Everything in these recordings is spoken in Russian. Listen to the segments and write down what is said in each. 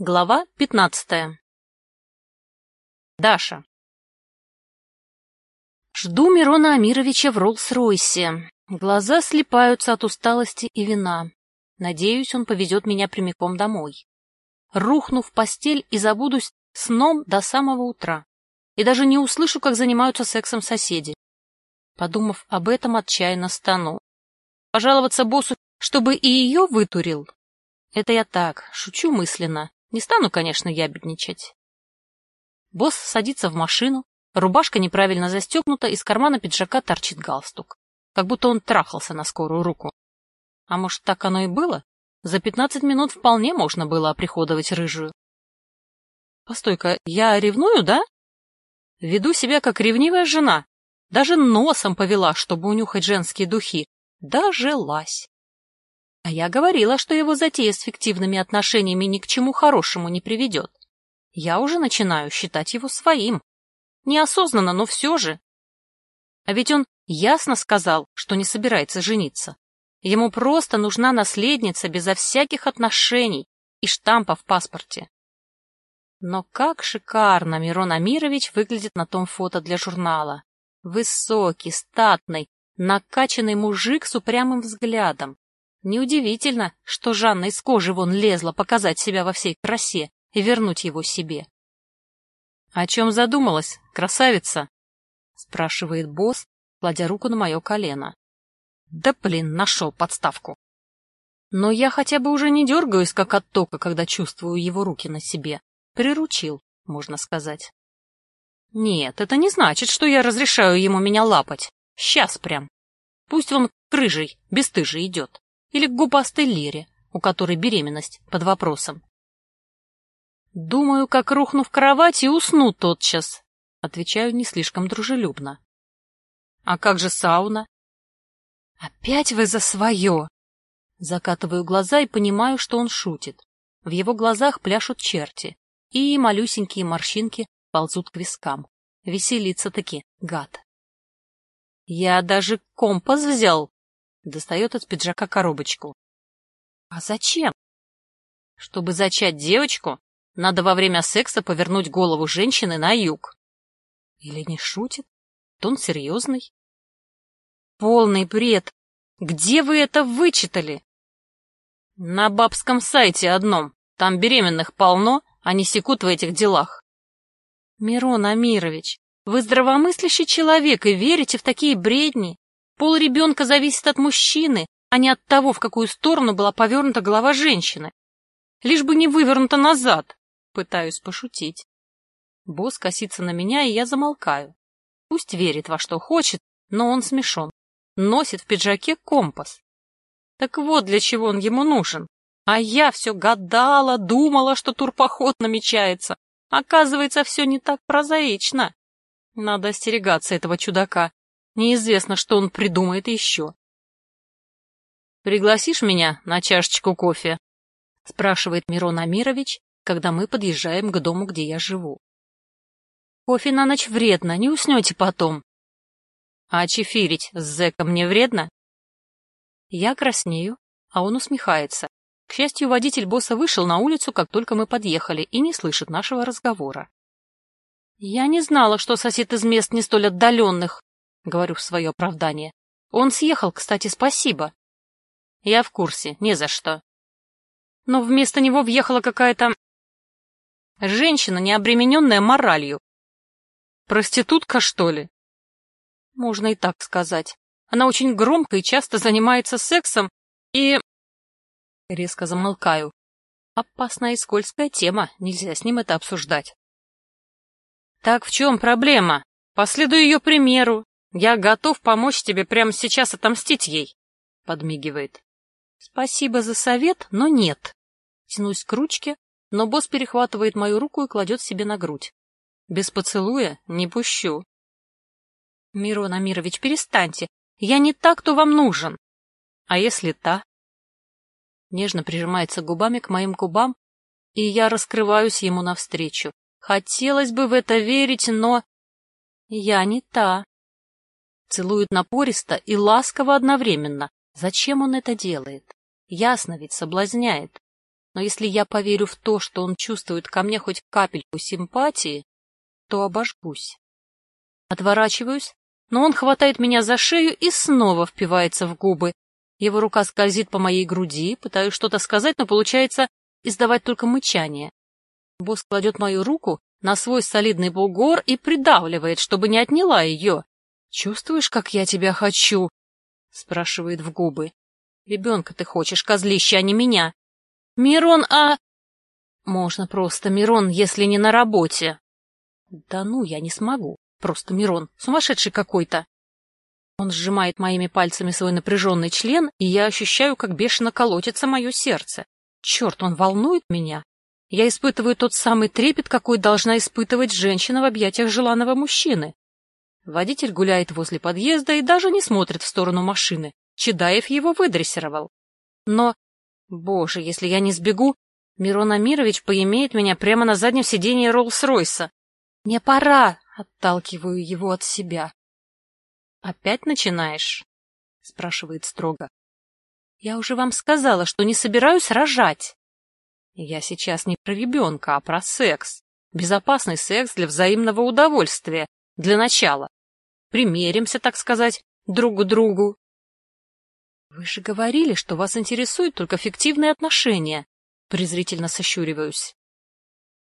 Глава пятнадцатая. Даша. Жду Мирона Амировича в Роллс-Ройсе. Глаза слепаются от усталости и вина. Надеюсь, он повезет меня прямиком домой. Рухну в постель и забудусь сном до самого утра. И даже не услышу, как занимаются сексом соседи. Подумав об этом, отчаянно стану. Пожаловаться боссу, чтобы и ее вытурил? Это я так, шучу мысленно. Не стану, конечно, ябедничать. Босс садится в машину, рубашка неправильно застегнута, из кармана пиджака торчит галстук. Как будто он трахался на скорую руку. А может, так оно и было? За пятнадцать минут вполне можно было оприходовать рыжую. Постой-ка, я ревную, да? Веду себя как ревнивая жена. Даже носом повела, чтобы унюхать женские духи. Дожилась. А я говорила, что его затея с фиктивными отношениями ни к чему хорошему не приведет. Я уже начинаю считать его своим. Неосознанно, но все же. А ведь он ясно сказал, что не собирается жениться. Ему просто нужна наследница безо всяких отношений и штампа в паспорте. Но как шикарно Мирон Амирович выглядит на том фото для журнала. Высокий, статный, накачанный мужик с упрямым взглядом, Неудивительно, что Жанна из кожи вон лезла показать себя во всей красе и вернуть его себе. — О чем задумалась, красавица? — спрашивает босс, кладя руку на мое колено. — Да блин, нашел подставку. Но я хотя бы уже не дергаюсь, как от тока, когда чувствую его руки на себе. Приручил, можно сказать. Нет, это не значит, что я разрешаю ему меня лапать. Сейчас прям. Пусть он к рыжей, бесстыжий идет или к губастой Лере, у которой беременность под вопросом. «Думаю, как рухну в кровать и усну тотчас», — отвечаю не слишком дружелюбно. «А как же сауна?» «Опять вы за свое!» Закатываю глаза и понимаю, что он шутит. В его глазах пляшут черти, и малюсенькие морщинки ползут к вискам. Веселится-таки, гад. «Я даже компас взял!» Достает из пиджака коробочку. А зачем? Чтобы зачать девочку, надо во время секса повернуть голову женщины на юг. Или не шутит? Тон серьезный. Полный бред. Где вы это вычитали? На бабском сайте одном. Там беременных полно, они секут в этих делах. Мирон Амирович, вы здравомыслящий человек и верите в такие бредни? Пол ребенка зависит от мужчины, а не от того, в какую сторону была повернута голова женщины. Лишь бы не вывернута назад. Пытаюсь пошутить. Босс косится на меня, и я замолкаю. Пусть верит во что хочет, но он смешон. Носит в пиджаке компас. Так вот для чего он ему нужен. А я все гадала, думала, что турпоход намечается. Оказывается, все не так прозаично. Надо остерегаться этого чудака. Неизвестно, что он придумает еще. «Пригласишь меня на чашечку кофе?» — спрашивает Мирон Амирович, когда мы подъезжаем к дому, где я живу. «Кофе на ночь вредно, не уснете потом». «А чефирить с зэком мне вредно?» Я краснею, а он усмехается. К счастью, водитель босса вышел на улицу, как только мы подъехали, и не слышит нашего разговора. Я не знала, что сосед из мест не столь отдаленных, — говорю в свое оправдание. Он съехал, кстати, спасибо. Я в курсе, не за что. Но вместо него въехала какая-то... Женщина, не обремененная моралью. Проститутка, что ли? Можно и так сказать. Она очень громко и часто занимается сексом и... Резко замолкаю. Опасная и скользкая тема, нельзя с ним это обсуждать. Так в чем проблема? Последую ее примеру. Я готов помочь тебе прямо сейчас отомстить ей, — подмигивает. Спасибо за совет, но нет. Тянусь к ручке, но босс перехватывает мою руку и кладет себе на грудь. Без поцелуя не пущу. Мирон Амирович, перестаньте. Я не та, кто вам нужен. А если та? Нежно прижимается губами к моим губам, и я раскрываюсь ему навстречу. Хотелось бы в это верить, но... Я не та. Целует напористо и ласково одновременно. Зачем он это делает? Ясно ведь соблазняет. но если я поверю в то, что он чувствует ко мне хоть капельку симпатии, то обожгусь. Отворачиваюсь, но он хватает меня за шею и снова впивается в губы. Его рука скользит по моей груди, пытаюсь что-то сказать, но получается издавать только мычание. Босс кладет мою руку на свой солидный бугор и придавливает, чтобы не отняла ее. «Чувствуешь, как я тебя хочу?» — спрашивает в губы. «Ребенка ты хочешь, козлище, а не меня». «Мирон, а...» «Можно просто, Мирон, если не на работе». «Да ну, я не смогу. Просто Мирон, сумасшедший какой-то». Он сжимает моими пальцами свой напряженный член, и я ощущаю, как бешено колотится мое сердце. Черт, он волнует меня. Я испытываю тот самый трепет, какой должна испытывать женщина в объятиях желанного мужчины. Водитель гуляет возле подъезда и даже не смотрит в сторону машины. Чедаев его выдрессировал. Но, боже, если я не сбегу, Мирон Амирович поимеет меня прямо на заднем сиденье Роллс-Ройса. Мне пора, отталкиваю его от себя. «Опять начинаешь?» — спрашивает строго. «Я уже вам сказала, что не собираюсь рожать». «Я сейчас не про ребенка, а про секс. Безопасный секс для взаимного удовольствия. Для начала. Примеримся, так сказать, друг к другу». «Вы же говорили, что вас интересуют только фиктивные отношения», — презрительно сощуриваюсь.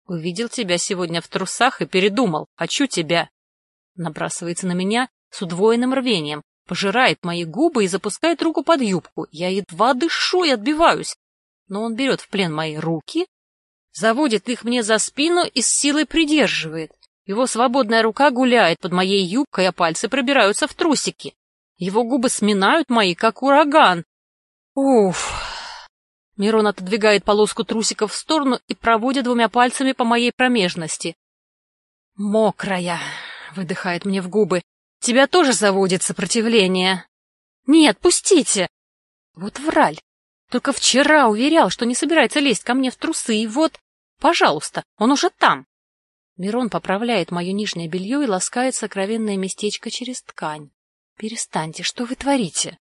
«Увидел тебя сегодня в трусах и передумал. Хочу тебя». Набрасывается на меня, с удвоенным рвением, пожирает мои губы и запускает руку под юбку. Я едва дышу и отбиваюсь. Но он берет в плен мои руки, заводит их мне за спину и с силой придерживает. Его свободная рука гуляет под моей юбкой, а пальцы пробираются в трусики. Его губы сминают мои, как ураган. Уф! Мирон отодвигает полоску трусиков в сторону и проводит двумя пальцами по моей промежности. «Мокрая!» — выдыхает мне в губы. Тебя тоже заводит сопротивление. Нет, пустите. Вот враль. Только вчера уверял, что не собирается лезть ко мне в трусы, и вот, пожалуйста, он уже там. Мирон поправляет мое нижнее белье и ласкает сокровенное местечко через ткань. Перестаньте, что вы творите?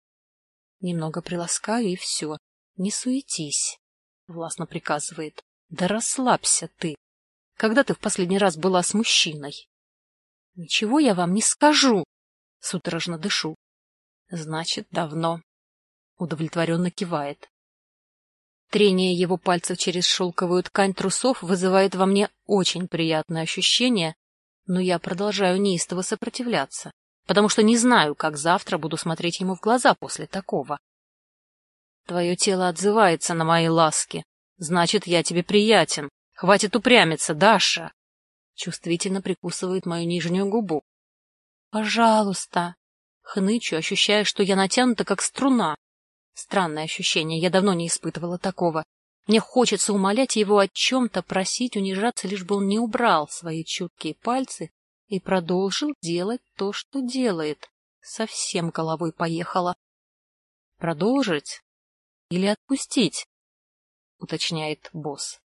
Немного приласкаю, и все. Не суетись, — властно приказывает. Да расслабься ты. Когда ты в последний раз была с мужчиной? Ничего я вам не скажу. Судорожно дышу. Значит, давно. Удовлетворенно кивает. Трение его пальцев через шелковую ткань трусов вызывает во мне очень приятное ощущение, но я продолжаю неистово сопротивляться, потому что не знаю, как завтра буду смотреть ему в глаза после такого. Твое тело отзывается на мои ласки. Значит, я тебе приятен. Хватит упрямиться, Даша чувствительно прикусывает мою нижнюю губу. «Пожалуйста!» Хнычу, ощущая, что я натянута, как струна. Странное ощущение, я давно не испытывала такого. Мне хочется умолять его о чем-то, просить, унижаться, лишь бы он не убрал свои чуткие пальцы и продолжил делать то, что делает. Совсем головой поехала. «Продолжить? Или отпустить?» — уточняет босс.